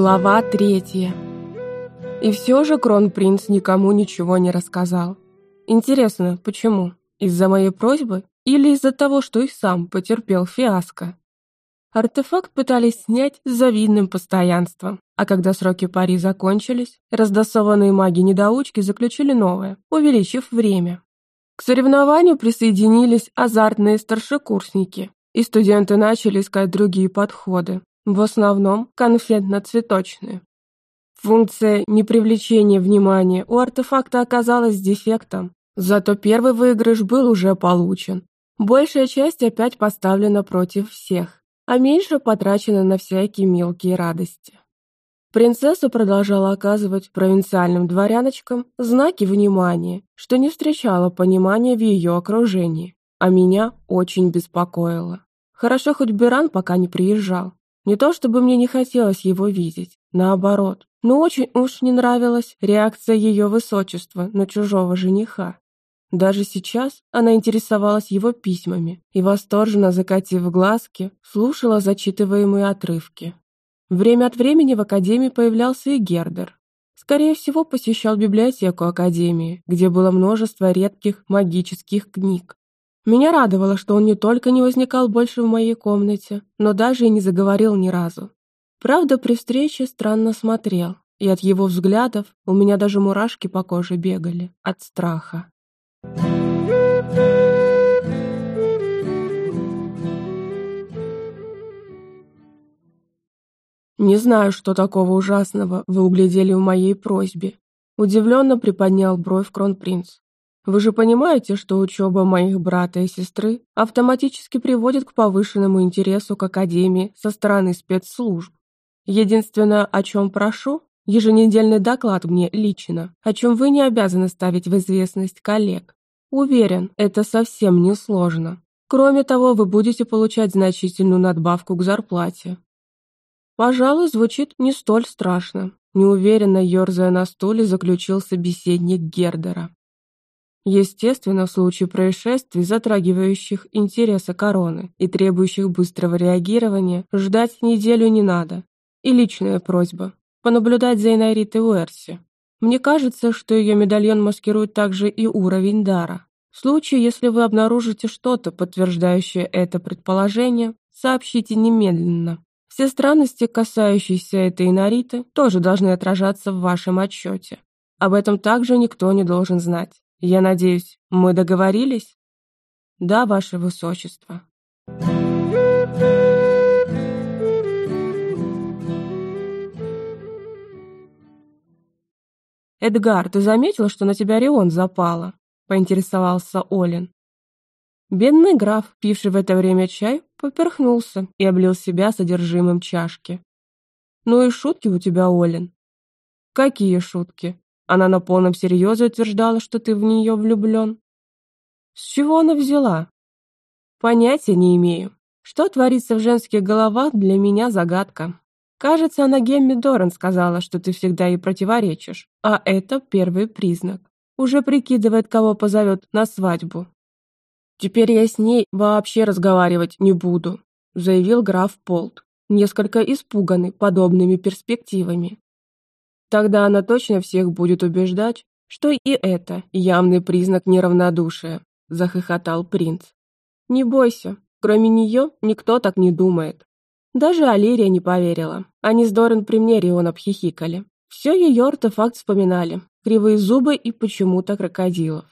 Глава третья. И все же кронпринц никому ничего не рассказал. Интересно, почему? Из-за моей просьбы или из-за того, что и сам потерпел фиаско? Артефакт пытались снять с завидным постоянством, а когда сроки пари закончились, раздосованные маги-недоучки заключили новое, увеличив время. К соревнованию присоединились азартные старшекурсники, и студенты начали искать другие подходы, в основном конфетно-цветочные. Функция непривлечения внимания у артефакта оказалась дефектом, зато первый выигрыш был уже получен. Большая часть опять поставлена против всех, а меньше потрачено на всякие мелкие радости. Принцесса продолжала оказывать провинциальным дворяночкам знаки внимания, что не встречало понимания в ее окружении, а меня очень беспокоило. Хорошо, хоть Биран пока не приезжал. Не то чтобы мне не хотелось его видеть, наоборот, но очень уж не нравилась реакция ее высочества на чужого жениха. Даже сейчас она интересовалась его письмами и, восторженно закатив глазки, слушала зачитываемые отрывки. Время от времени в академии появлялся и Гердер. Скорее всего, посещал библиотеку академии, где было множество редких магических книг, меня радовало, что он не только не возникал больше в моей комнате, но даже и не заговорил ни разу. Правда, при встрече странно смотрел, и от его взглядов у меня даже мурашки по коже бегали от страха. «Не знаю, что такого ужасного вы углядели в моей просьбе», удивленно приподнял бровь кронпринц. Вы же понимаете, что учеба моих брата и сестры автоматически приводит к повышенному интересу к Академии со стороны спецслужб. Единственное, о чем прошу, еженедельный доклад мне лично, о чем вы не обязаны ставить в известность коллег. Уверен, это совсем не сложно. Кроме того, вы будете получать значительную надбавку к зарплате. Пожалуй, звучит не столь страшно. Неуверенно ерзая на стуле, заключил собеседник Гердера. Естественно, в случае происшествий, затрагивающих интересы короны и требующих быстрого реагирования, ждать неделю не надо. И личная просьба – понаблюдать за Инайритой Уэрси. Мне кажется, что ее медальон маскирует также и уровень дара. В случае, если вы обнаружите что-то, подтверждающее это предположение, сообщите немедленно. Все странности, касающиеся этой Инариты, тоже должны отражаться в вашем отчете. Об этом также никто не должен знать. Я надеюсь, мы договорились? Да, ваше высочество. «Эдгар, ты заметил, что на тебя Рион запала?» — поинтересовался Олин. Бедный граф, пивший в это время чай, поперхнулся и облил себя содержимым чашки. «Ну и шутки у тебя, Олин». «Какие шутки?» Она на полном серьезе утверждала, что ты в нее влюблен. С чего она взяла? Понятия не имею. Что творится в женских головах, для меня загадка. Кажется, она Гемми Доран сказала, что ты всегда ей противоречишь, а это первый признак. Уже прикидывает, кого позовет на свадьбу. Теперь я с ней вообще разговаривать не буду, заявил граф Полт, несколько испуганный подобными перспективами. Тогда она точно всех будет убеждать, что и это явный признак неравнодушия, захохотал принц. Не бойся, кроме нее никто так не думает. Даже Алирия не поверила. Они с Доран при мне Рион обхихикали. Все ее артефакт вспоминали. Кривые зубы и почему-то крокодилов.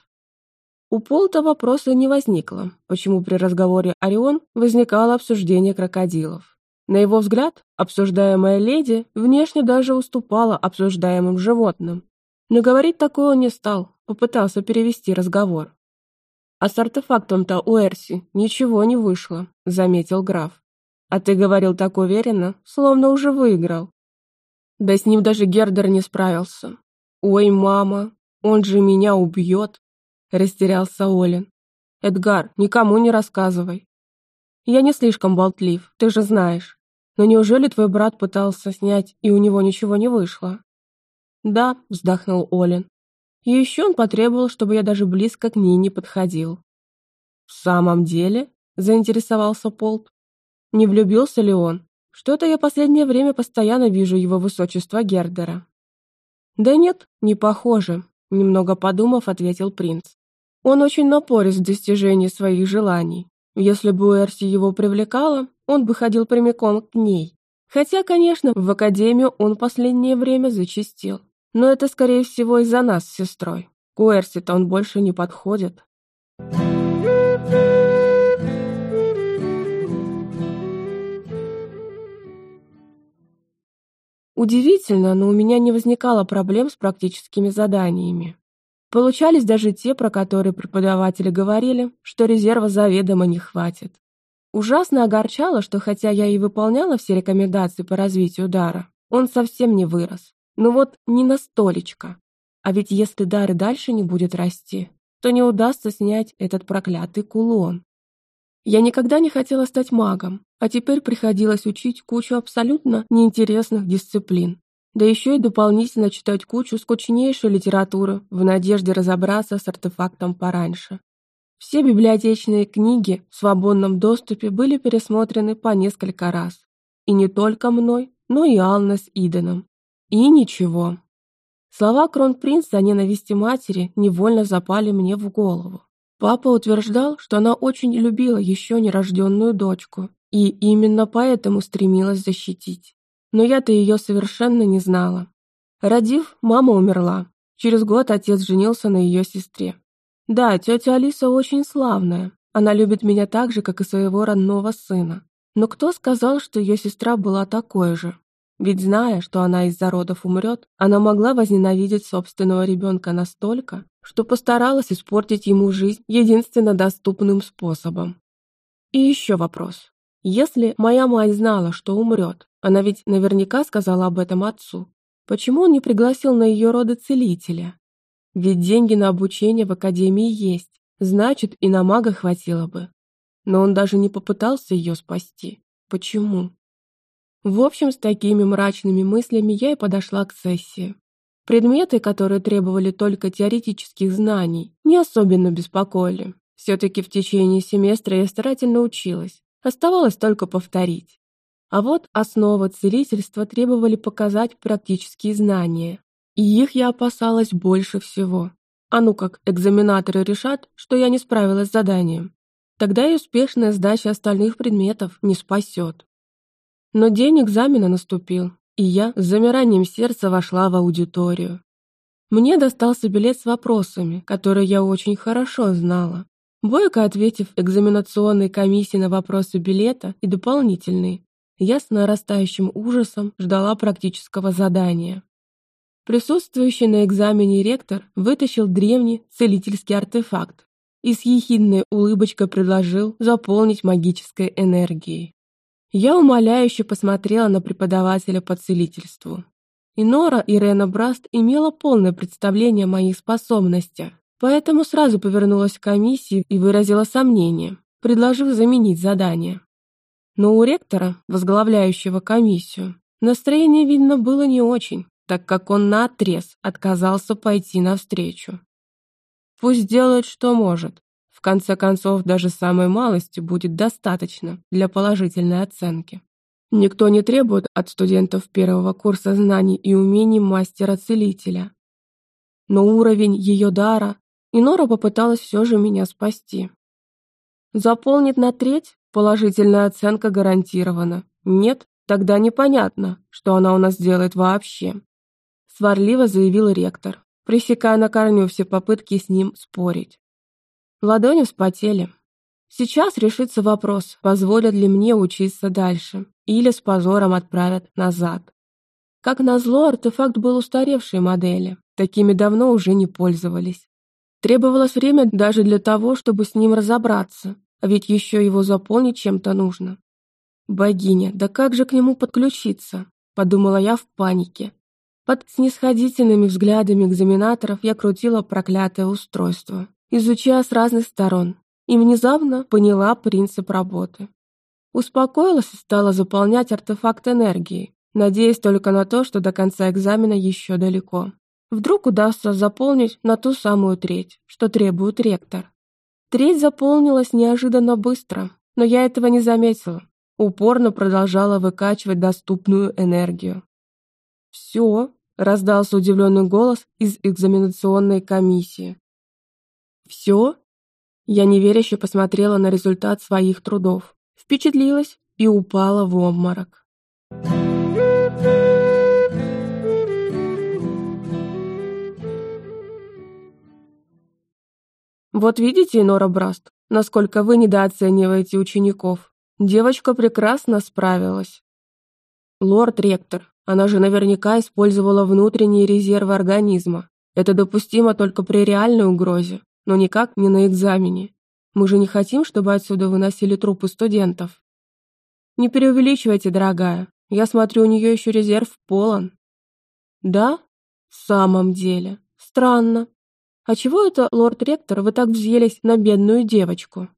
У Полта вопроса не возникло, почему при разговоре Орион возникало обсуждение крокодилов. На его взгляд, обсуждаемая леди внешне даже уступала обсуждаемым животным. Но говорить такое он не стал, попытался перевести разговор. «А с артефактом-то у Эрси ничего не вышло», — заметил граф. «А ты говорил так уверенно, словно уже выиграл». Да с ним даже Гердер не справился. «Ой, мама, он же меня убьет», — растерялся Олин. «Эдгар, никому не рассказывай». «Я не слишком болтлив, ты же знаешь». Но неужели твой брат пытался снять, и у него ничего не вышло? Да, вздохнул Олин. И еще он потребовал, чтобы я даже близко к ней не подходил. В самом деле? Заинтересовался Полт. Не влюбился ли он? Что-то я последнее время постоянно вижу его высочество Гердера». «Да нет, не похоже», — немного подумав, ответил принц. «Он очень напорист в достижении своих желаний. Если бы Уэрси его привлекала, он бы ходил прямиком к ней. Хотя, конечно, в академию он последнее время зачастил. Но это, скорее всего, из-за нас с сестрой. К Уэрси-то он больше не подходит». Удивительно, но у меня не возникало проблем с практическими заданиями. Получались даже те, про которые преподаватели говорили, что резерва заведомо не хватит. Ужасно огорчало, что хотя я и выполняла все рекомендации по развитию дара, он совсем не вырос. Ну вот не на столечко. А ведь если дар и дальше не будет расти, то не удастся снять этот проклятый кулон. Я никогда не хотела стать магом, а теперь приходилось учить кучу абсолютно неинтересных дисциплин. Да еще и дополнительно читать кучу скучнейшей литературы в надежде разобраться с артефактом пораньше. Все библиотечные книги в свободном доступе были пересмотрены по несколько раз. И не только мной, но и Ална с Иденом. И ничего. Слова кронпринца о ненависти матери невольно запали мне в голову. Папа утверждал, что она очень любила еще нерожденную дочку и именно поэтому стремилась защитить. Но я-то ее совершенно не знала. Родив, мама умерла. Через год отец женился на ее сестре. Да, тетя Алиса очень славная. Она любит меня так же, как и своего родного сына. Но кто сказал, что ее сестра была такой же? Ведь зная, что она из-за родов умрет, она могла возненавидеть собственного ребенка настолько, что постаралась испортить ему жизнь единственно доступным способом. И еще вопрос. Если моя мать знала, что умрет, она ведь наверняка сказала об этом отцу, почему он не пригласил на ее роды целителя? Ведь деньги на обучение в академии есть, значит, и на мага хватило бы. Но он даже не попытался ее спасти. Почему? В общем, с такими мрачными мыслями я и подошла к сессии. Предметы, которые требовали только теоретических знаний, не особенно беспокоили. Все-таки в течение семестра я старательно училась, оставалось только повторить. А вот основы целительства требовали показать практические знания. И их я опасалась больше всего. А ну как экзаменаторы решат, что я не справилась с заданием. Тогда и успешная сдача остальных предметов не спасет. Но день экзамена наступил, и я с замиранием сердца вошла в аудиторию. Мне достался билет с вопросами, которые я очень хорошо знала. Бойко ответив экзаменационной комиссии на вопросы билета и дополнительные, я с нарастающим ужасом ждала практического задания. Присутствующий на экзамене ректор вытащил древний целительский артефакт и с ехидной улыбочкой предложил заполнить магической энергией. Я умоляюще посмотрела на преподавателя по целительству. И Нора Ирена Браст имела полное представление о моих способностях, поэтому сразу повернулась к комиссии и выразила сомнение, предложив заменить задание. Но у ректора, возглавляющего комиссию, настроение, видно, было не очень, так как он наотрез отказался пойти навстречу. Пусть делает, что может, в конце концов, даже самой малости будет достаточно для положительной оценки. Никто не требует от студентов первого курса знаний и умений мастера-целителя. Но уровень ее дара, и Нора попыталась все же меня спасти. Заполнит на треть, положительная оценка гарантирована. Нет, тогда непонятно, что она у нас делает вообще. Сварливо заявил ректор, пресекая на корню все попытки с ним спорить. Ладони вспотели. Сейчас решится вопрос, позволят ли мне учиться дальше, или с позором отправят назад. Как назло, артефакт был устаревшей модели, такими давно уже не пользовались. Требовалось время даже для того, чтобы с ним разобраться, а ведь еще его заполнить чем-то нужно. «Богиня, да как же к нему подключиться?» – подумала я в панике. Под снисходительными взглядами экзаменаторов я крутила проклятое устройство изучая с разных сторон, и внезапно поняла принцип работы. Успокоилась и стала заполнять артефакт энергии, надеясь только на то, что до конца экзамена еще далеко. Вдруг удастся заполнить на ту самую треть, что требует ректор. Треть заполнилась неожиданно быстро, но я этого не заметила. упорно продолжала выкачивать доступную энергию. «Все», — раздался удивленный голос из экзаменационной комиссии. «Все?» Я неверяще посмотрела на результат своих трудов, впечатлилась и упала в обморок. Вот видите, Нора Браст, насколько вы недооцениваете учеников. Девочка прекрасно справилась. Лорд-ректор, она же наверняка использовала внутренние резервы организма. Это допустимо только при реальной угрозе, но никак не на экзамене. Мы же не хотим, чтобы отсюда выносили трупы студентов. Не преувеличивайте, дорогая. Я смотрю, у нее еще резерв полон. Да? В самом деле. Странно. А чего это, лорд-ректор, вы так взъелись на бедную девочку?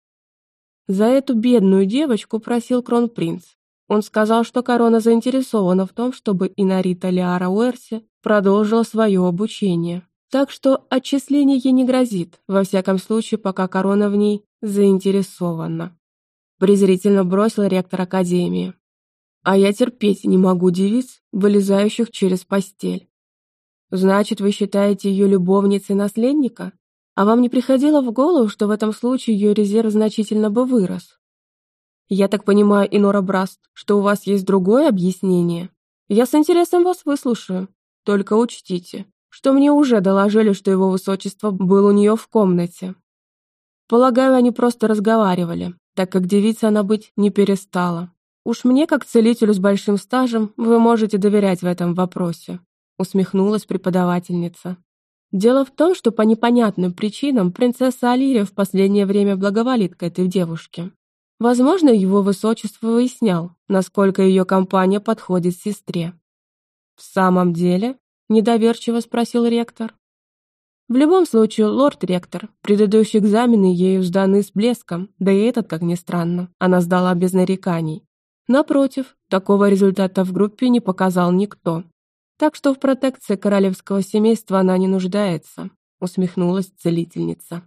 За эту бедную девочку просил кронпринц. Он сказал, что корона заинтересована в том, чтобы Инарита Лиара Уэрси продолжила свое обучение. Так что отчисление ей не грозит, во всяком случае, пока корона в ней заинтересована. Презрительно бросил ректор Академии. А я терпеть не могу девиц, вылезающих через постель. Значит, вы считаете ее любовницей наследника? А вам не приходило в голову, что в этом случае ее резерв значительно бы вырос? Я так понимаю, Инора Браст, что у вас есть другое объяснение? Я с интересом вас выслушаю. Только учтите, что мне уже доложили, что его высочество был у нее в комнате. Полагаю, они просто разговаривали, так как девица она быть не перестала. Уж мне, как целителю с большим стажем, вы можете доверять в этом вопросе усмехнулась преподавательница. Дело в том, что по непонятным причинам принцесса Алирия в последнее время благоволит к этой девушке. Возможно, его высочество выяснял, насколько ее компания подходит сестре. «В самом деле?» – недоверчиво спросил ректор. В любом случае, лорд-ректор, предыдущие экзамены ею сданы с блеском, да и этот, как ни странно, она сдала без нареканий. Напротив, такого результата в группе не показал никто, так что в протекции королевского семейства она не нуждается», усмехнулась целительница.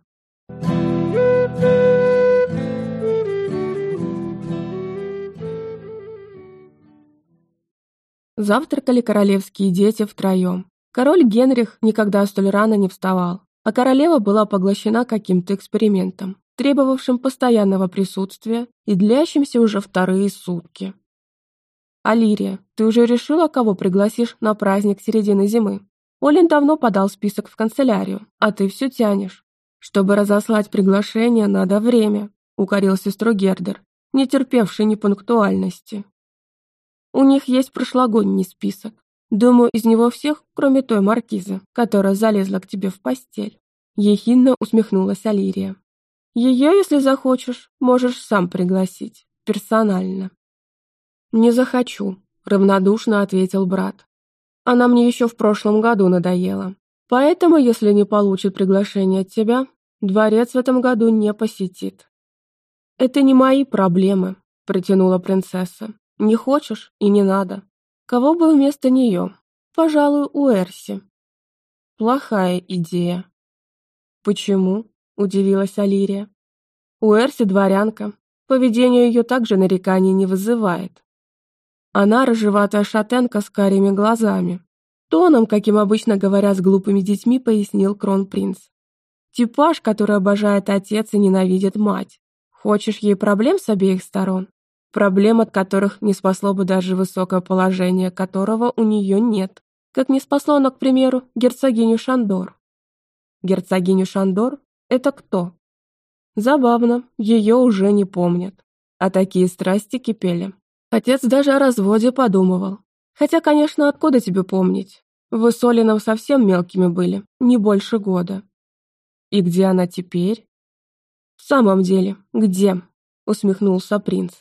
Завтракали королевские дети втроем. Король Генрих никогда столь рано не вставал, а королева была поглощена каким-то экспериментом, требовавшим постоянного присутствия и длящимся уже вторые сутки. «Алирия, ты уже решила, кого пригласишь на праздник середины зимы? Олин давно подал список в канцелярию, а ты все тянешь. Чтобы разослать приглашение, надо время», — укорил сестру Гердер, не терпевший непунктуальности. «У них есть прошлогодний список. Думаю, из него всех, кроме той маркизы, которая залезла к тебе в постель». Ехидно усмехнулась Алирия. «Ее, если захочешь, можешь сам пригласить, персонально». «Не захочу», — равнодушно ответил брат. «Она мне еще в прошлом году надоела. Поэтому, если не получит приглашение от тебя, дворец в этом году не посетит». «Это не мои проблемы», — протянула принцесса. «Не хочешь и не надо. Кого бы вместо нее? Пожалуй, у Эрси». «Плохая идея». «Почему?» — удивилась Алирия. «У Эрси дворянка. Поведение ее также нареканий не вызывает. Она рыжеватая шатенка с карими глазами. Тоном, каким обычно говорят с глупыми детьми, пояснил кронпринц. Типаж, который обожает отец и ненавидит мать. Хочешь ей проблем с обеих сторон? Проблем, от которых не спасло бы даже высокое положение, которого у нее нет. Как не спасло оно, к примеру, герцогиню Шандор. Герцогиню Шандор – это кто? Забавно, ее уже не помнят. А такие страсти кипели. Отец даже о разводе подумывал. Хотя, конечно, откуда тебе помнить? Вы с Олином совсем мелкими были, не больше года. И где она теперь? В самом деле, где? Усмехнулся принц.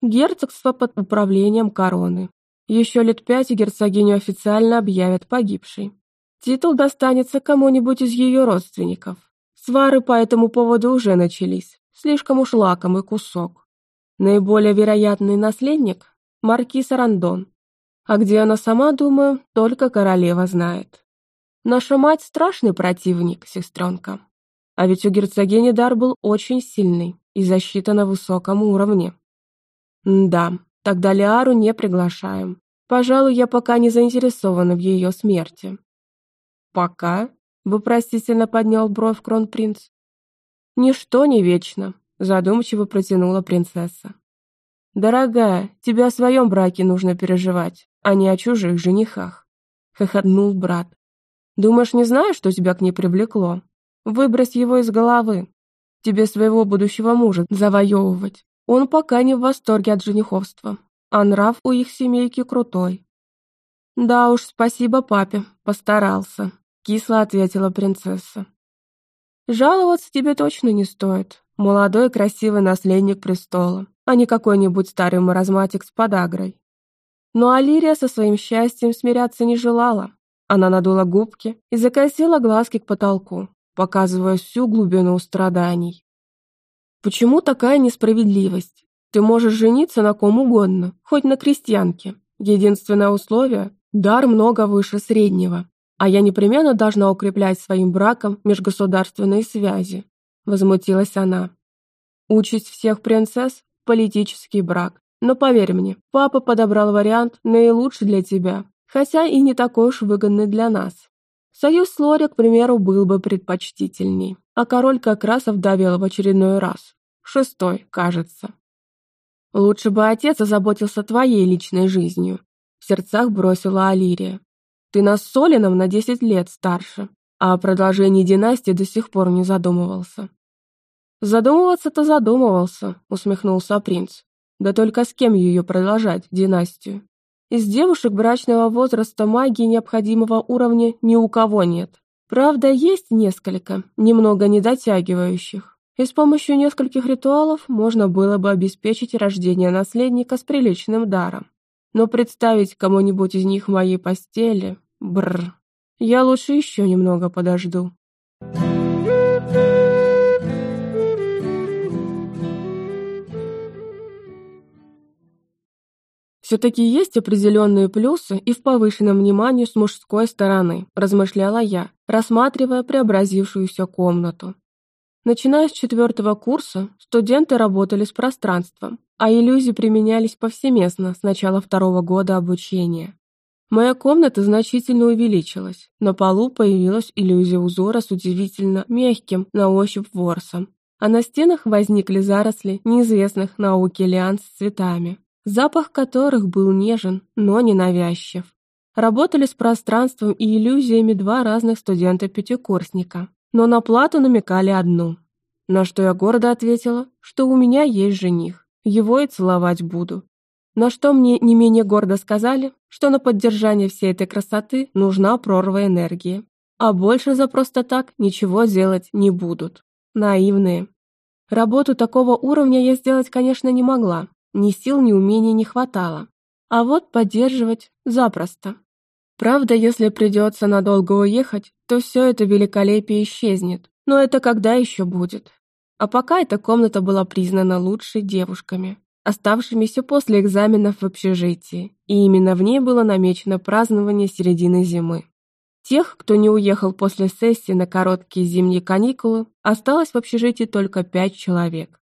Герцогство под управлением короны. Еще лет пять герцогиню официально объявят погибшей. Титул достанется кому-нибудь из ее родственников. Свары по этому поводу уже начались. Слишком уж лакомый кусок. Наиболее вероятный наследник – маркиз Рандон. А где она сама, думаю, только королева знает. Наша мать – страшный противник, сестренка. А ведь у герцогини дар был очень сильный и защита на высоком уровне. Да, тогда Лиару не приглашаем. Пожалуй, я пока не заинтересована в ее смерти. Пока? Вопросительно поднял бровь кронпринц. Ничто не вечно, задумчиво протянула принцесса. Дорогая, тебе о своем браке нужно переживать, а не о чужих женихах. Хохотнул брат. Думаешь, не знаю, что тебя к ней привлекло? Выбрось его из головы. Тебе своего будущего мужа завоевывать. Он пока не в восторге от жениховства, а нрав у их семейки крутой. Да уж, спасибо папе, постарался, кисло ответила принцесса. Жаловаться тебе точно не стоит. Молодой красивый наследник престола, а не какой-нибудь старый маразматик с подагрой. Но Алирия со своим счастьем смиряться не желала. Она надула губки и закосила глазки к потолку, показывая всю глубину страданий. Почему такая несправедливость? Ты можешь жениться на ком угодно, хоть на крестьянке. Единственное условие – дар много выше среднего. А я непременно должна укреплять своим браком межгосударственные связи. Возмутилась она. Участь всех принцесс – политический брак. Но поверь мне, папа подобрал вариант наилучший для тебя, хотя и не такой уж выгодный для нас. Союз с Лори, к примеру, был бы предпочтительней, а король как раз овдовел в очередной раз. Шестой, кажется. Лучше бы отец озаботился твоей личной жизнью. В сердцах бросила Алирия. Ты нас с Солином на десять лет старше, а о продолжении династии до сих пор не задумывался. Задумываться-то задумывался, усмехнулся принц. Да только с кем ее продолжать, династию? Из девушек брачного возраста магии необходимого уровня ни у кого нет. Правда, есть несколько, немного недотягивающих. И с помощью нескольких ритуалов можно было бы обеспечить рождение наследника с приличным даром. Но представить кому-нибудь из них в моей постели... Бррр. Я лучше еще немного подожду. Все-таки есть определенные плюсы и в повышенном внимании с мужской стороны, размышляла я, рассматривая преобразившуюся комнату. Начиная с четвертого курса, студенты работали с пространством, а иллюзии применялись повсеместно с начала второго года обучения. Моя комната значительно увеличилась. На полу появилась иллюзия узора с удивительно мягким на ощупь ворсом, а на стенах возникли заросли неизвестных науке лиан с цветами запах которых был нежен, но не навязчив. Работали с пространством и иллюзиями два разных студента-пятикурсника, но на плату намекали одну. На что я гордо ответила, что у меня есть жених, его и целовать буду. На что мне не менее гордо сказали, что на поддержание всей этой красоты нужна прорва энергии, а больше за просто так ничего делать не будут. Наивные. Работу такого уровня я сделать, конечно, не могла, ни сил, ни умений не хватало. А вот поддерживать запросто. Правда, если придется надолго уехать, то все это великолепие исчезнет. Но это когда еще будет? А пока эта комната была признана лучшей девушками, оставшимися после экзаменов в общежитии, и именно в ней было намечено празднование середины зимы. Тех, кто не уехал после сессии на короткие зимние каникулы, осталось в общежитии только пять человек.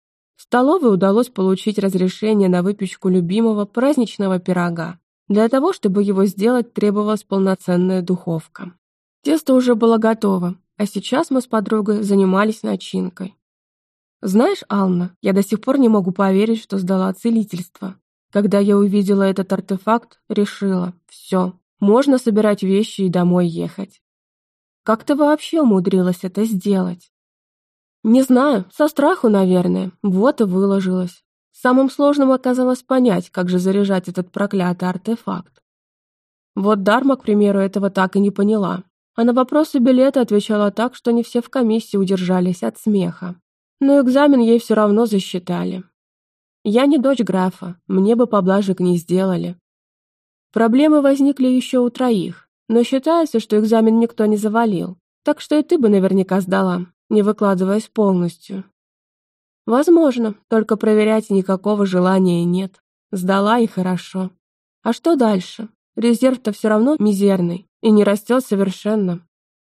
Столовой удалось получить разрешение на выпечку любимого праздничного пирога. Для того, чтобы его сделать, требовалась полноценная духовка. Тесто уже было готово, а сейчас мы с подругой занимались начинкой. Знаешь, Ална, я до сих пор не могу поверить, что сдала целительство. Когда я увидела этот артефакт, решила, все, можно собирать вещи и домой ехать. Как ты вообще умудрилась это сделать? Не знаю, со страху, наверное. Вот и выложилась. Самым сложным оказалось понять, как же заряжать этот проклятый артефакт. Вот Дарма, к примеру, этого так и не поняла. А на вопросы билета отвечала так, что не все в комиссии удержались от смеха. Но экзамен ей все равно засчитали. Я не дочь графа, мне бы поблажек не сделали. Проблемы возникли еще у троих, но считается, что экзамен никто не завалил, так что и ты бы наверняка сдала не выкладываясь полностью. Возможно, только проверять никакого желания нет. Сдала и хорошо. А что дальше? Резерв-то все равно мизерный и не растет совершенно.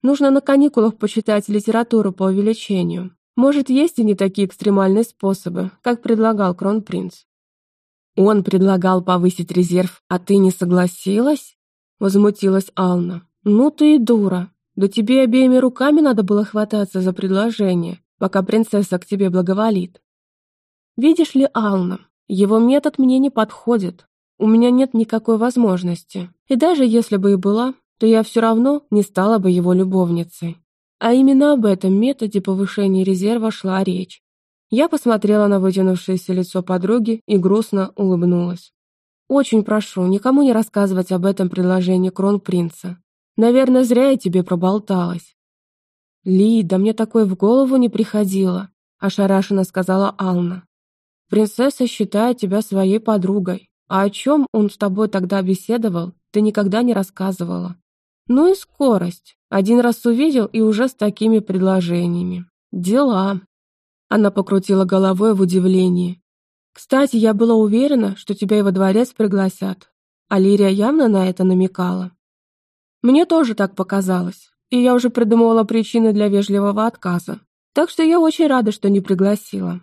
Нужно на каникулах почитать литературу по увеличению. Может, есть и не такие экстремальные способы, как предлагал кронпринц. Он предлагал повысить резерв, а ты не согласилась? Возмутилась Ална. Ну ты и дура. Да тебе обеими руками надо было хвататься за предложение, пока принцесса к тебе благоволит. Видишь ли, Ална, его метод мне не подходит. У меня нет никакой возможности. И даже если бы и была, то я все равно не стала бы его любовницей. А именно об этом методе повышения резерва шла речь. Я посмотрела на вытянувшееся лицо подруги и грустно улыбнулась. «Очень прошу, никому не рассказывать об этом предложении кронпринца. Наверное, зря я тебе проболталась». «Ли, да мне такое в голову не приходило», — ошарашенно сказала Ална. «Принцесса считает тебя своей подругой, а о чем он с тобой тогда беседовал, ты никогда не рассказывала. Ну и скорость. Один раз увидел и уже с такими предложениями. Дела». Она покрутила головой в удивлении. «Кстати, я была уверена, что тебя и во дворец пригласят. Алирия явно на это намекала. Мне тоже так показалось, и я уже придумывала причины для вежливого отказа. Так что я очень рада, что не пригласила.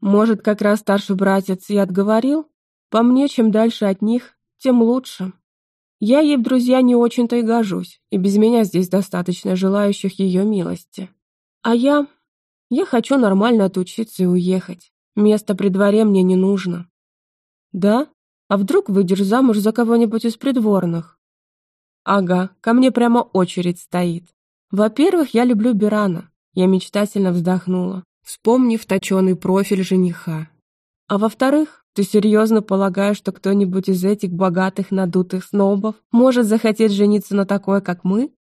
Может, как раз старший братец и отговорил? По мне, чем дальше от них, тем лучше. Я ей в друзья не очень-то и гожусь, и без меня здесь достаточно желающих ее милости. А я... Я хочу нормально отучиться и уехать. Место при дворе мне не нужно. Да? А вдруг выйдешь замуж за кого-нибудь из придворных? Ага, ко мне прямо очередь стоит. Во-первых, я люблю Бирана. Я мечтательно вздохнула, вспомнив точеный профиль жениха. А во-вторых, ты серьезно полагаешь, что кто-нибудь из этих богатых надутых снобов может захотеть жениться на такой, как мы?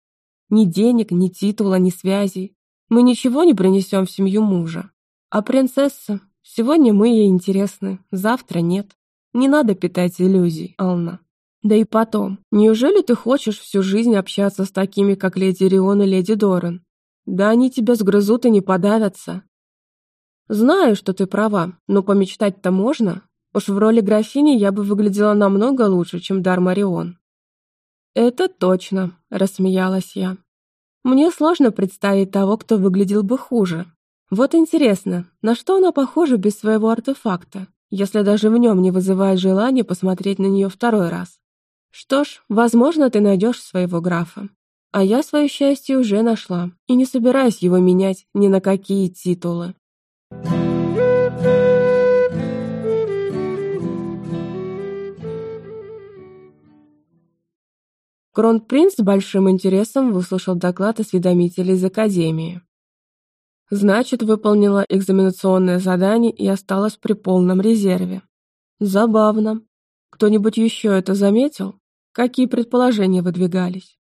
Ни денег, ни титула, ни связей. Мы ничего не принесем в семью мужа. А принцесса? Сегодня мы ей интересны, завтра нет. Не надо питать иллюзий, Ална. Да и потом, неужели ты хочешь всю жизнь общаться с такими, как леди Рион и леди Доран? Да они тебя сгрызут и не подавятся. Знаю, что ты права, но помечтать-то можно. Уж в роли графини я бы выглядела намного лучше, чем Дар Марион. Это точно, рассмеялась я. Мне сложно представить того, кто выглядел бы хуже. Вот интересно, на что она похожа без своего артефакта, если даже в нем не вызывает желания посмотреть на нее второй раз? Что ж, возможно, ты найдешь своего графа. А я свое счастье уже нашла и не собираюсь его менять ни на какие титулы. Кронпринц с большим интересом выслушал доклад осведомителей из Академии. Значит, выполнила экзаменационное задание и осталась при полном резерве. Забавно. Кто-нибудь еще это заметил? Какие предположения выдвигались?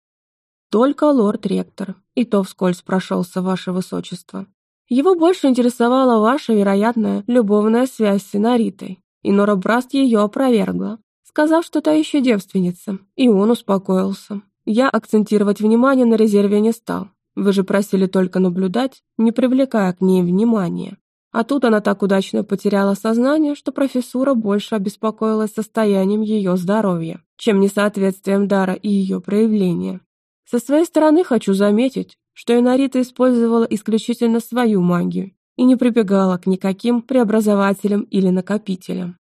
Только лорд-ректор, и то вскользь прошелся, ваше высочество. Его больше интересовала ваша вероятная любовная связь с Инаритой, и Нора Браст ее опровергла, сказав, что та еще девственница, и он успокоился. Я акцентировать внимание на резерве не стал. Вы же просили только наблюдать, не привлекая к ней внимания. А тут она так удачно потеряла сознание, что профессура больше обеспокоилась состоянием ее здоровья, чем несоответствием дара и ее проявления. Со своей стороны хочу заметить, что Инарита использовала исключительно свою магию и не прибегала к никаким преобразователям или накопителям.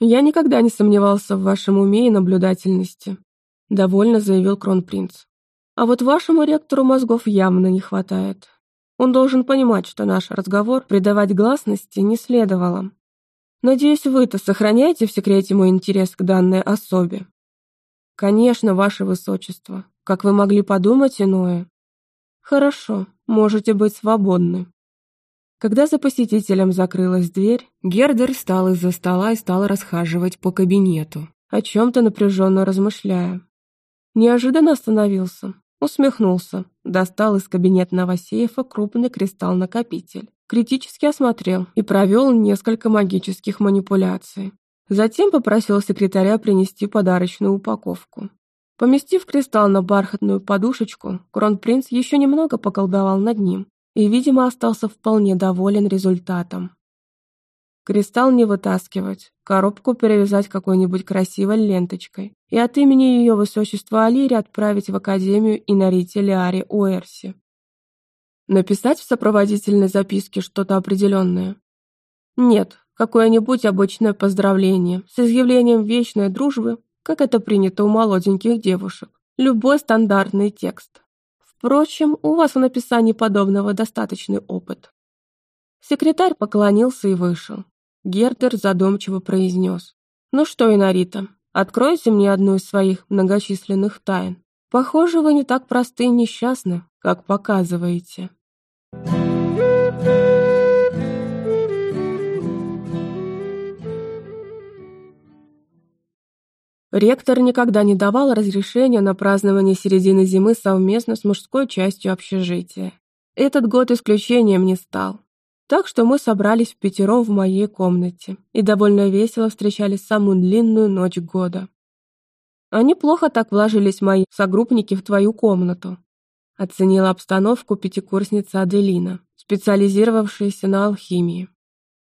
«Я никогда не сомневался в вашем уме и наблюдательности», — довольно заявил кронпринц. «А вот вашему ректору мозгов явно не хватает. Он должен понимать, что наш разговор придавать гласности не следовало. Надеюсь, вы-то сохраняете в секрете мой интерес к данной особе?» «Конечно, ваше высочество. Как вы могли подумать иное?» «Хорошо, можете быть свободны». Когда за посетителем закрылась дверь, Гердер встал из-за стола и стал расхаживать по кабинету, о чем-то напряженно размышляя. Неожиданно остановился, усмехнулся, достал из кабинетного сейфа крупный кристалл-накопитель, критически осмотрел и провел несколько магических манипуляций. Затем попросил секретаря принести подарочную упаковку. Поместив кристалл на бархатную подушечку, кронпринц еще немного поколдовал над ним, и, видимо, остался вполне доволен результатом. Кристалл не вытаскивать, коробку перевязать какой-нибудь красивой ленточкой и от имени ее высочества Алири отправить в Академию Инарите Лиари Уэрси. Написать в сопроводительной записке что-то определенное? Нет, Какое-нибудь обычное поздравление с изъявлением вечной дружбы, как это принято у молоденьких девушек. Любой стандартный текст. Впрочем, у вас в написании подобного достаточный опыт. Секретарь поклонился и вышел. Гертер задумчиво произнес. «Ну что, Инарита, откройте мне одну из своих многочисленных тайн. Похоже, вы не так просты и несчастны, как показываете». Ректор никогда не давал разрешения на празднование середины зимы совместно с мужской частью общежития. Этот год исключением не стал. Так что мы собрались в пятером в моей комнате и довольно весело встречали самую длинную ночь года. Они плохо так вложились мои согруппники в твою комнату. Оценила обстановку пятикурсница Аделина, специализировавшаяся на алхимии.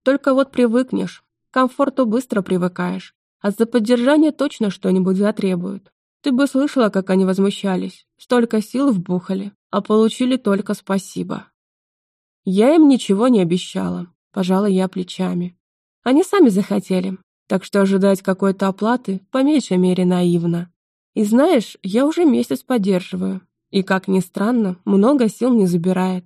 Только вот привыкнешь, к комфорту быстро привыкаешь, а за поддержание точно что-нибудь затребуют. Ты бы слышала, как они возмущались. Столько сил вбухали, а получили только спасибо. Я им ничего не обещала, пожала я плечами. Они сами захотели, так что ожидать какой-то оплаты по меньшей мере наивно. И знаешь, я уже месяц поддерживаю, и, как ни странно, много сил не забирает.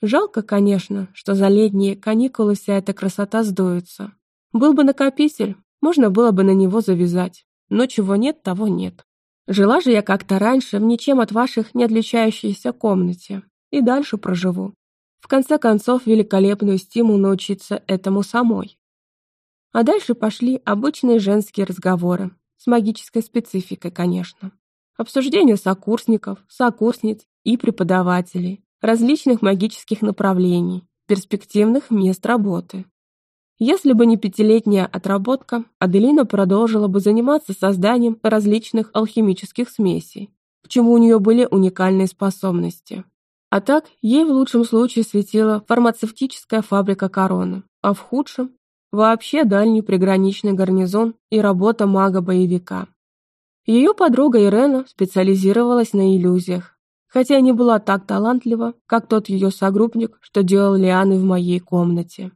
Жалко, конечно, что за летние каникулы вся эта красота сдуется. Был бы накопитель, можно было бы на него завязать, но чего нет, того нет. Жила же я как-то раньше в ничем от ваших не отличающейся комнате. И дальше проживу. В конце концов, великолепный стимул научиться этому самой. А дальше пошли обычные женские разговоры, с магической спецификой, конечно. Обсуждение сокурсников, сокурсниц и преподавателей, различных магических направлений, перспективных мест работы. Если бы не пятилетняя отработка, Аделина продолжила бы заниматься созданием различных алхимических смесей, к чему у нее были уникальные способности. А так, ей в лучшем случае светила фармацевтическая фабрика короны, а в худшем – вообще дальний приграничный гарнизон и работа мага-боевика. Ее подруга Ирена специализировалась на иллюзиях, хотя не была так талантлива, как тот ее согруппник, что делал лианы в моей комнате.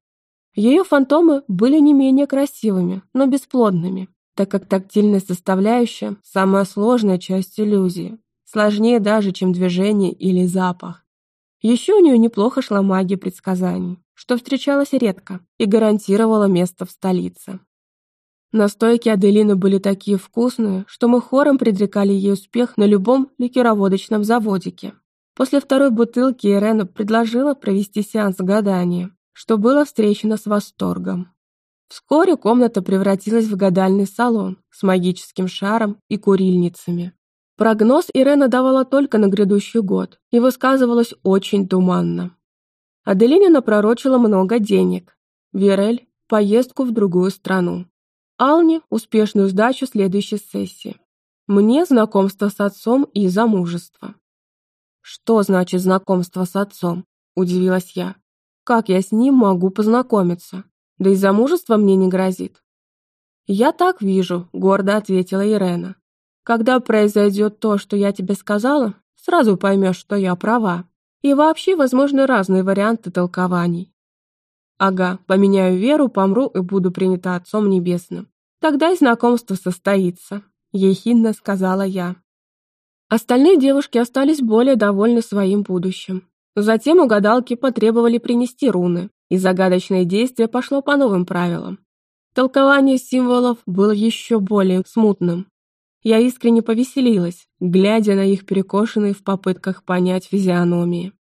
Ее фантомы были не менее красивыми, но бесплодными, так как тактильная составляющая – самая сложная часть иллюзии, сложнее даже, чем движение или запах. Еще у нее неплохо шла магия предсказаний, что встречалось редко и гарантировала место в столице. Настойки Аделины были такие вкусные, что мы хором предрекали ей успех на любом ликероводочном заводике. После второй бутылки Ирена предложила провести сеанс гадания, что было встречено с восторгом. Вскоре комната превратилась в гадальный салон с магическим шаром и курильницами. Прогноз Ирена давала только на грядущий год и высказывалась очень туманно. Аделине напророчила много денег. Вирель – поездку в другую страну. Алне – успешную сдачу следующей сессии. Мне – знакомство с отцом и замужество. «Что значит знакомство с отцом?» – удивилась я. Как я с ним могу познакомиться? Да и замужество мне не грозит. «Я так вижу», — гордо ответила Ирена. «Когда произойдет то, что я тебе сказала, сразу поймешь, что я права. И вообще возможны разные варианты толкований. Ага, поменяю веру, помру и буду принята Отцом Небесным. Тогда и знакомство состоится», — ехидно сказала я. Остальные девушки остались более довольны своим будущим. Затем у гадалки потребовали принести руны, и загадочное действие пошло по новым правилам. Толкование символов было еще более смутным. Я искренне повеселилась, глядя на их перекошенные в попытках понять физиономии.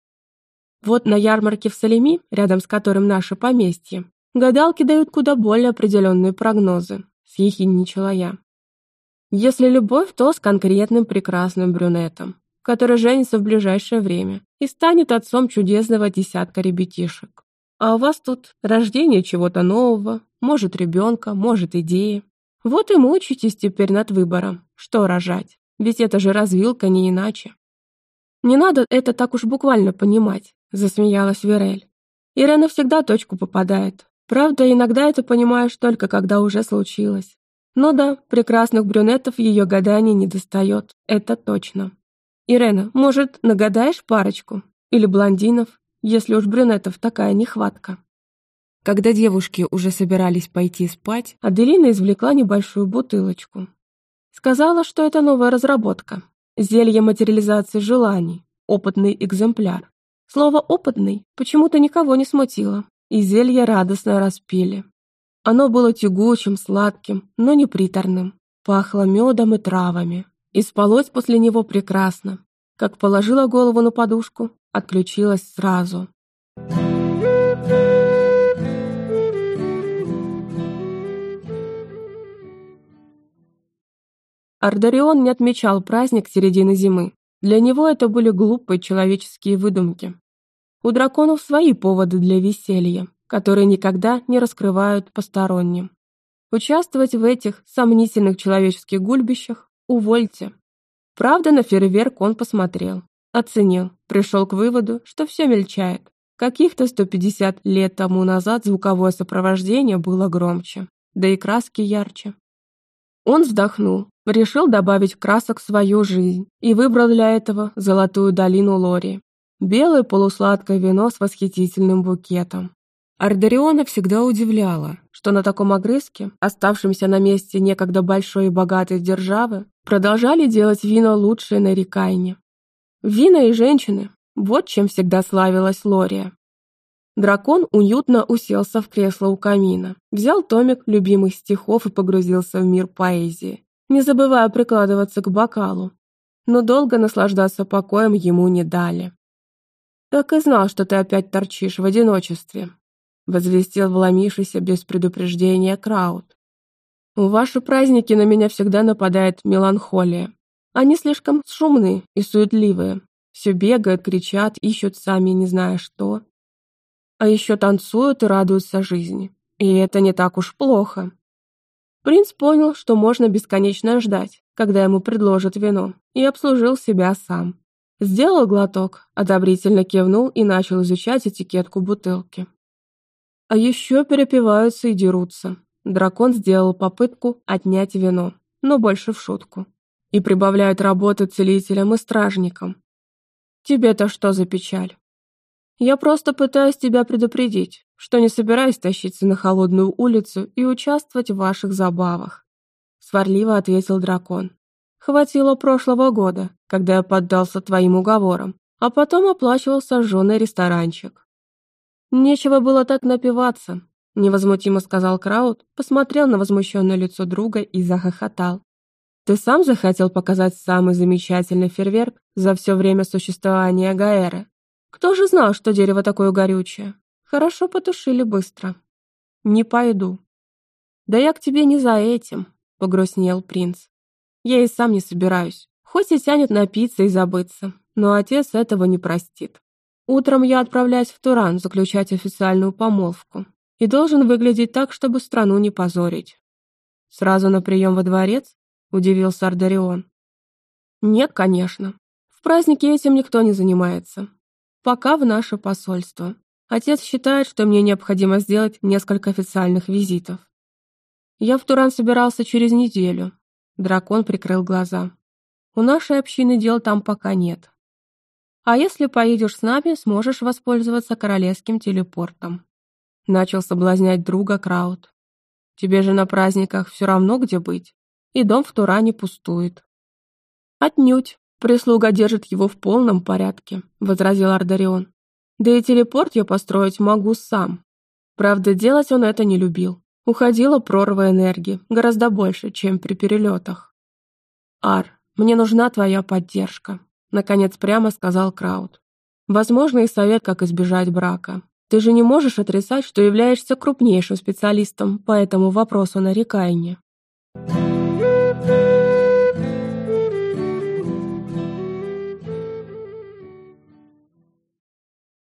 Вот на ярмарке в Салеми, рядом с которым наше поместье, гадалки дают куда более определенные прогнозы, съехидничала я. Если любовь, то с конкретным прекрасным брюнетом который женится в ближайшее время и станет отцом чудесного десятка ребятишек. А у вас тут рождение чего-то нового, может ребенка, может идеи. Вот и мучитесь теперь над выбором, что рожать, ведь это же развилка не иначе. Не надо это так уж буквально понимать, засмеялась Верель. Ирена всегда точку попадает. Правда, иногда это понимаешь только когда уже случилось. Ну да, прекрасных брюнетов ее гаданий не достает, это точно. «Ирена, может, нагадаешь парочку? Или блондинов, если уж брюнетов такая нехватка?» Когда девушки уже собирались пойти спать, Аделина извлекла небольшую бутылочку. Сказала, что это новая разработка. Зелье материализации желаний. Опытный экземпляр. Слово «опытный» почему-то никого не смутило, и зелье радостно распили. Оно было тягучим, сладким, но не приторным. Пахло медом и травами. И спалось после него прекрасно. Как положила голову на подушку, отключилась сразу. Ардарион не отмечал праздник середины зимы. Для него это были глупые человеческие выдумки. У драконов свои поводы для веселья, которые никогда не раскрывают посторонним. Участвовать в этих сомнительных человеческих гульбищах увольте. Правда, на фейерверк он посмотрел, оценил, пришел к выводу, что все мельчает. Каких-то 150 лет тому назад звуковое сопровождение было громче, да и краски ярче. Он вздохнул, решил добавить красок в свою жизнь и выбрал для этого золотую долину Лори. Белое полусладкое вино с восхитительным букетом. Ардериона всегда удивляла, что на таком огрызке, оставшемся на месте некогда большой и богатой державы, продолжали делать вино лучшее на Рикайне. Вина и женщины – вот чем всегда славилась Лория. Дракон уютно уселся в кресло у камина, взял томик любимых стихов и погрузился в мир поэзии, не забывая прикладываться к бокалу. Но долго наслаждаться покоем ему не дали. «Так и знал, что ты опять торчишь в одиночестве», — возвестил вломившийся без предупреждения Краут. «В ваши праздники на меня всегда нападает меланхолия. Они слишком шумные и суетливые. Все бегают, кричат, ищут сами не зная что а еще танцуют и радуются жизни. И это не так уж плохо. Принц понял, что можно бесконечно ждать, когда ему предложат вино, и обслужил себя сам. Сделал глоток, одобрительно кивнул и начал изучать этикетку бутылки. А еще перепиваются и дерутся. Дракон сделал попытку отнять вино, но больше в шутку. И прибавляет работы целителям и стражникам. Тебе-то что за печаль? Я просто пытаюсь тебя предупредить, что не собираюсь тащиться на холодную улицу и участвовать в ваших забавах. Сварливо ответил дракон. Хватило прошлого года, когда я поддался твоим уговорам, а потом оплачивал сожженный ресторанчик. Нечего было так напиваться, невозмутимо сказал Краут, посмотрел на возмущенное лицо друга и захохотал. Ты сам захотел показать самый замечательный фейерверк за все время существования Гаэры. Кто же знал, что дерево такое горючее? Хорошо потушили быстро. Не пойду. Да я к тебе не за этим, погрустнел принц. Я и сам не собираюсь. Хоть и тянет напиться и забыться, но отец этого не простит. Утром я отправляюсь в Туран заключать официальную помолвку и должен выглядеть так, чтобы страну не позорить. Сразу на прием во дворец? Удивился Ардарион. Нет, конечно. В празднике этим никто не занимается. Пока в наше посольство. Отец считает, что мне необходимо сделать несколько официальных визитов. Я в Туран собирался через неделю. Дракон прикрыл глаза. У нашей общины дел там пока нет. А если поедешь с нами, сможешь воспользоваться королевским телепортом. Начал соблазнять друга Краут. Тебе же на праздниках все равно где быть, и дом в Туране пустует. Отнюдь. «Прислуга держит его в полном порядке», — возразил Ардарион. «Да и телепорт я построить могу сам». Правда, делать он это не любил. Уходила прорва энергии, гораздо больше, чем при перелетах. «Ар, мне нужна твоя поддержка», — наконец прямо сказал Краут. «Возможно, и совет, как избежать брака. Ты же не можешь отрицать, что являешься крупнейшим специалистом по этому вопросу на Рекайне».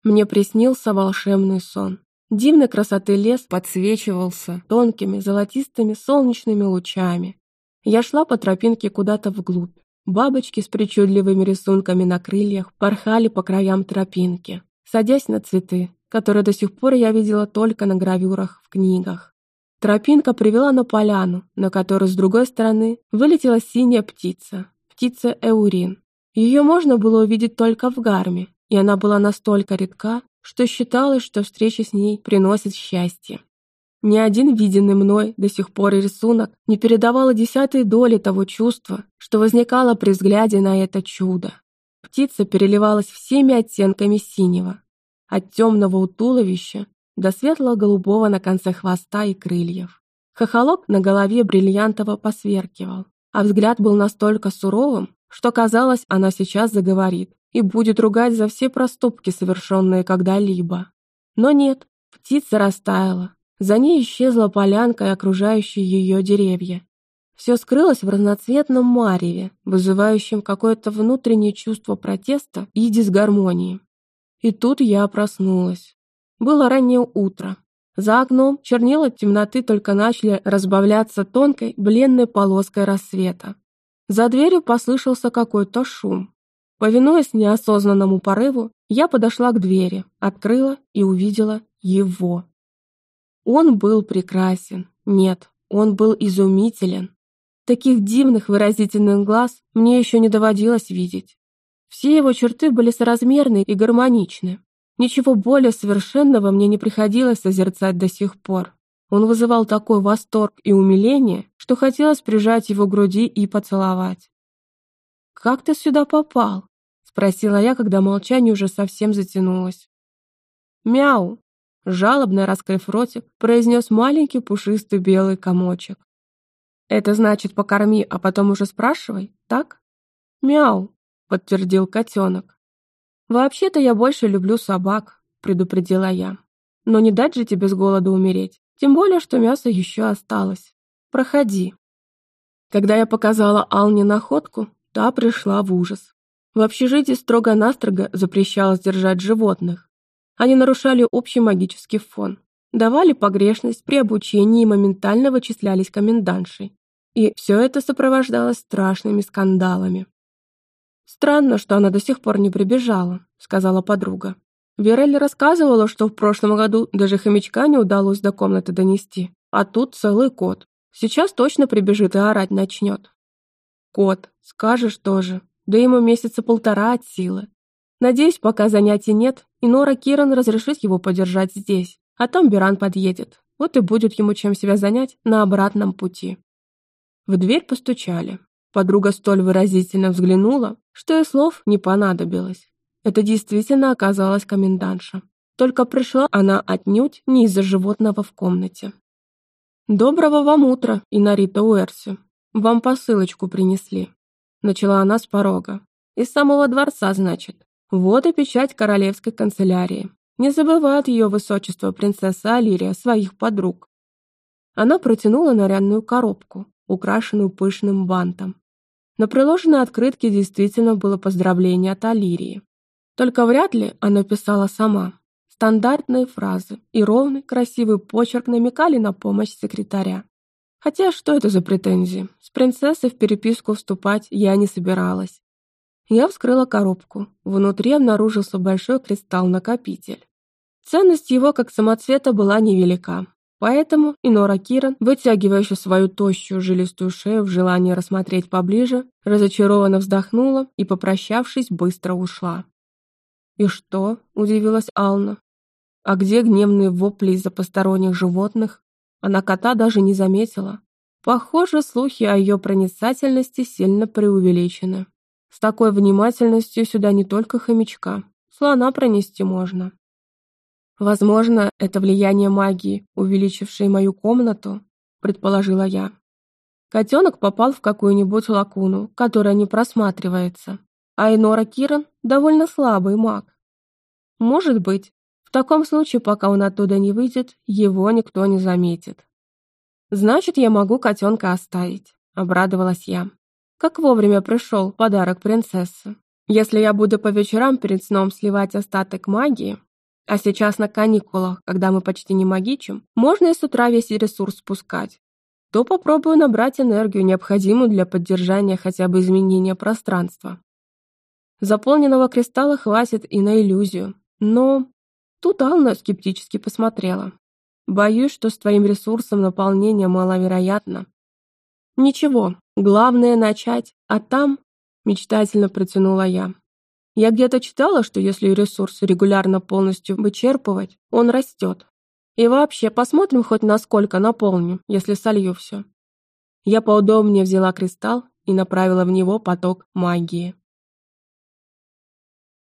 Мне приснился волшебный сон. Дивной красоты лес подсвечивался тонкими золотистыми солнечными лучами. Я шла по тропинке куда-то вглубь. Бабочки с причудливыми рисунками на крыльях порхали по краям тропинки, садясь на цветы, которые до сих пор я видела только на гравюрах в книгах. Тропинка привела на поляну, на которой с другой стороны вылетела синяя птица, птица Эурин. Ее можно было увидеть только в гарме, и она была настолько редка, что считалось, что встреча с ней приносит счастье. Ни один виденный мной до сих пор рисунок не передавал десятой доли того чувства, что возникало при взгляде на это чудо. Птица переливалась всеми оттенками синего, от темного у туловища до светло-голубого на конце хвоста и крыльев. Хохолок на голове бриллиантово посверкивал, а взгляд был настолько суровым, что казалось, она сейчас заговорит и будет ругать за все проступки, совершенные когда-либо. Но нет, птица растаяла, за ней исчезла полянка и окружающие ее деревья. Все скрылось в разноцветном мареве, вызывающем какое-то внутреннее чувство протеста и дисгармонии. И тут я проснулась. Было раннее утро. За окном чернила темноты только начали разбавляться тонкой, бленной полоской рассвета. За дверью послышался какой-то шум. Повинуясь неосознанному порыву, я подошла к двери, открыла и увидела его. Он был прекрасен. Нет, он был изумителен. Таких дивных выразительных глаз мне еще не доводилось видеть. Все его черты были соразмерны и гармоничны. Ничего более совершенного мне не приходилось созерцать до сих пор. Он вызывал такой восторг и умиление, что хотелось прижать его к груди и поцеловать. «Как ты сюда попал?» — спросила я, когда молчание уже совсем затянулось. «Мяу!» Жалобно раскрыв ротик, произнес маленький пушистый белый комочек. «Это значит покорми, а потом уже спрашивай, так?» «Мяу», — подтвердил котенок. «Вообще-то я больше люблю собак», — предупредила я. «Но не дать же тебе с голоду умереть, тем более, что мясо еще осталось. Проходи». Когда я показала Алне находку, та пришла в ужас. В общежитии строго-настрого запрещалось держать животных, они нарушали общий магический фон, давали погрешность при обучении и моментально вычислялись комендантшей. И все это сопровождалось страшными скандалами. «Странно, что она до сих пор не прибежала», — сказала подруга. Верелли рассказывала, что в прошлом году даже хомячка не удалось до комнаты донести, а тут целый кот. Сейчас точно прибежит и орать начнет. Кот, скажешь тоже, да ему месяца полтора от силы. Надеюсь, пока занятий нет, и Нора Киран разрешит его подержать здесь, а там Биран подъедет. Вот и будет ему чем себя занять на обратном пути. В дверь постучали. Подруга столь выразительно взглянула, что и слов не понадобилось. Это действительно оказалась комендантша. Только пришла она отнюдь не из-за животного в комнате. «Доброго вам утра, Инарита Уэрси. Вам посылочку принесли». Начала она с порога. «Из самого дворца, значит. Вот и печать королевской канцелярии. Не забывает ее высочество принцесса Алирия своих подруг. Она протянула нарядную коробку, украшенную пышным бантом. На приложенной открытке действительно было поздравление от Алирии. Только вряд ли она писала сама. Стандартные фразы и ровный, красивый почерк намекали на помощь секретаря. Хотя что это за претензии? С принцессой в переписку вступать я не собиралась. Я вскрыла коробку. Внутри обнаружился большой кристалл-накопитель. Ценность его как самоцвета была невелика. Поэтому Инора Киран, вытягивающая свою тощую жилистую шею в желании рассмотреть поближе, разочарованно вздохнула и, попрощавшись, быстро ушла. «И что?» – удивилась Ална. «А где гневные вопли из-за посторонних животных?» Она кота даже не заметила. Похоже, слухи о ее проницательности сильно преувеличены. С такой внимательностью сюда не только хомячка, слона пронести можно. Возможно, это влияние магии, увеличившей мою комнату, предположила я. Котенок попал в какую-нибудь лакуну, которая не просматривается, а Инора Киран довольно слабый маг. Может быть, таком случае, пока он оттуда не выйдет, его никто не заметит. Значит, я могу котенка оставить, обрадовалась я. Как вовремя пришел подарок принцессы. Если я буду по вечерам перед сном сливать остаток магии, а сейчас на каникулах, когда мы почти не магичим, можно и с утра весь ресурс спускать, то попробую набрать энергию, необходимую для поддержания хотя бы изменения пространства. Заполненного кристалла хватит и на иллюзию, но... Тут Ална скептически посмотрела. Боюсь, что с твоим ресурсом наполнения маловероятно. Ничего, главное начать, а там, мечтательно протянула я. Я где-то читала, что если ресурс регулярно полностью вычерпывать, он растет. И вообще, посмотрим хоть насколько наполню, если солью все. Я поудобнее взяла кристалл и направила в него поток магии.